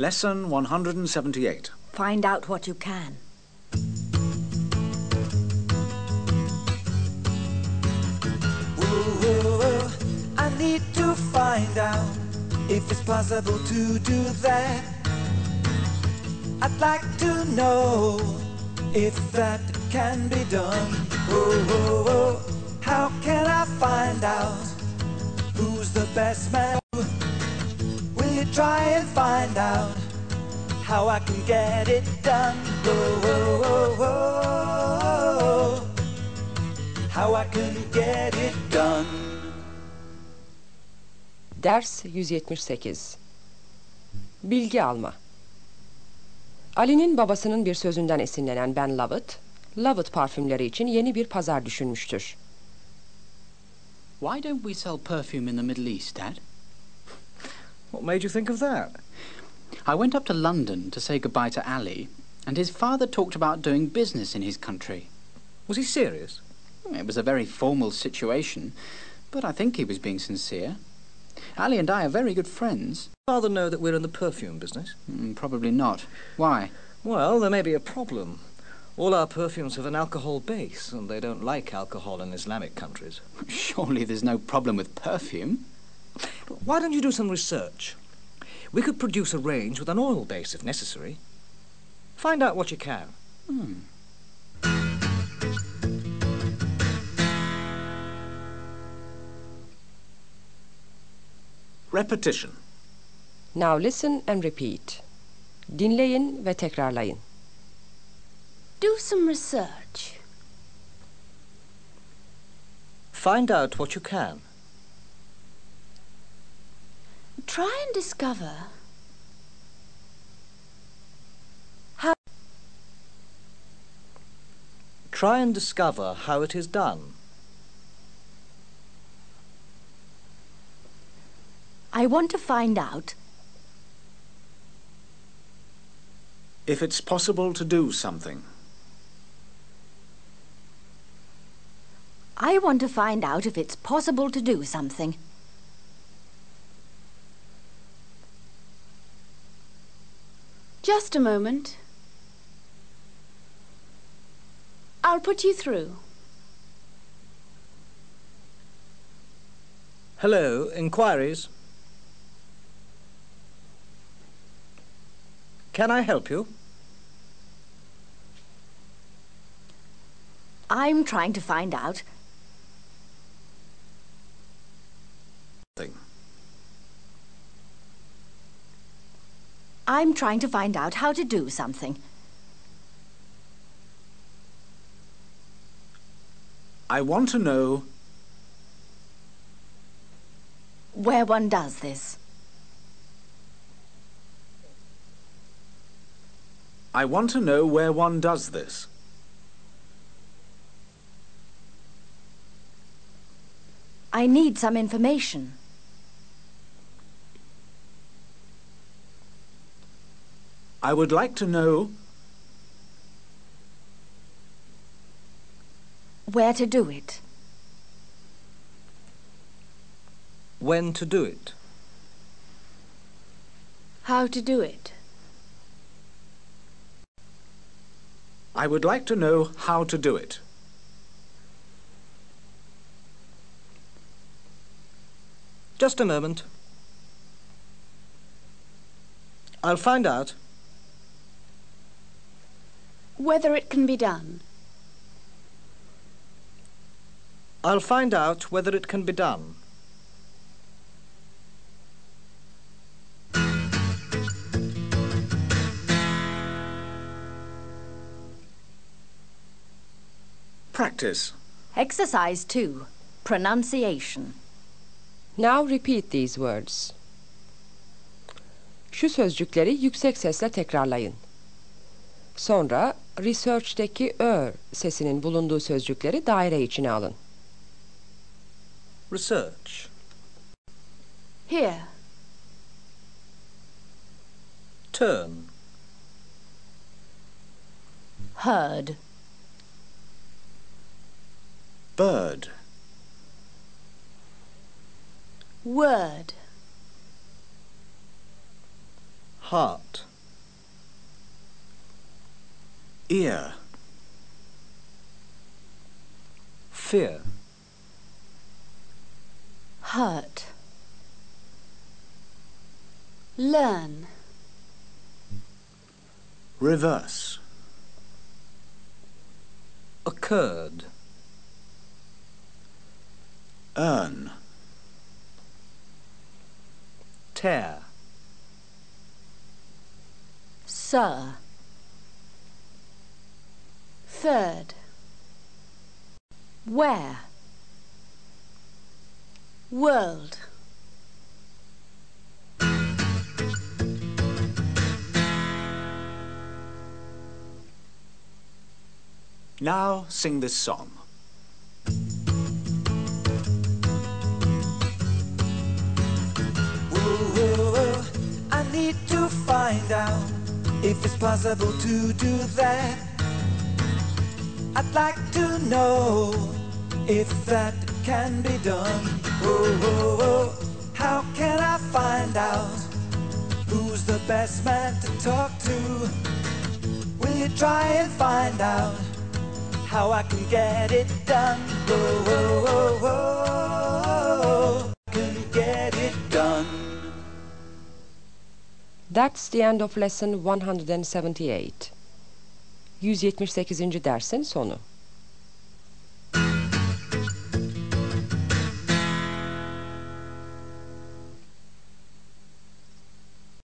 Lesson 178. Find out what you can. Whoa, I need to find out if it's possible to do that. I'd like to know if that can be done. Whoa, how can I find out who's the best man? Try and find out how I can get it done? Whoa, how I can get it done. Ders 178 Bilgi alma Ali'nin babasının bir sözünden esinlenen Ben Lovett, Lovett parfümleri için yeni bir pazar düşünmüştür. Why don't we sell perfume in the Middle East, Dad? What made you think of that? I went up to London to say goodbye to Ali, and his father talked about doing business in his country. Was he serious? It was a very formal situation, but I think he was being sincere. Ali and I are very good friends. Father know that we're in the perfume business? Mm, probably not. Why? Well, there may be a problem. All our perfumes have an alcohol base, and they don't like alcohol in Islamic countries. Surely there's no problem with perfume. Why don't you do some research? We could produce a range with an oil base if necessary. Find out what you can. Hmm. Repetition. Now listen and repeat. Dinleyin ve tekrarlayın. Do some research. Find out what you can. Try and discover how Try and discover how it is done. I want to find out If it's possible to do something. I want to find out if it's possible to do something. Just a moment. I'll put you through. Hello, inquiries. Can I help you? I'm trying to find out I'm trying to find out how to do something. I want to know Where one does this. I want to know where one does this. I need some information. I would like to know Where to do it. when to do it. How to do it. I would like to know how to do it. Just a moment. I'll find out. Whether it can be done. I'll find out whether it can be done. Practice. Exercise 2. Pronunciation. Now repeat these words. Şu sözcükleri yüksek sesle tekrarlayın. Sonra research'teki ö sesinin bulunduğu sözcükleri daire içine alın. Research. Here. Turn. Heard. Bird. Word. Heart. Ear. Fear. Hurt. Learn. Reverse. Occurred. Earn. Tear. Sir. Third. Where? World. Now sing this song. I need to find out if it's possible to do that. I'd like to know if that can be done. Whoa, whoa, whoa. How can I find out who's the best man to talk to? Will you try and find out how I can get it done? Whoa, whoa, whoa, whoa. Can get it done. That's the end of lesson 178. 178. dersin sonu.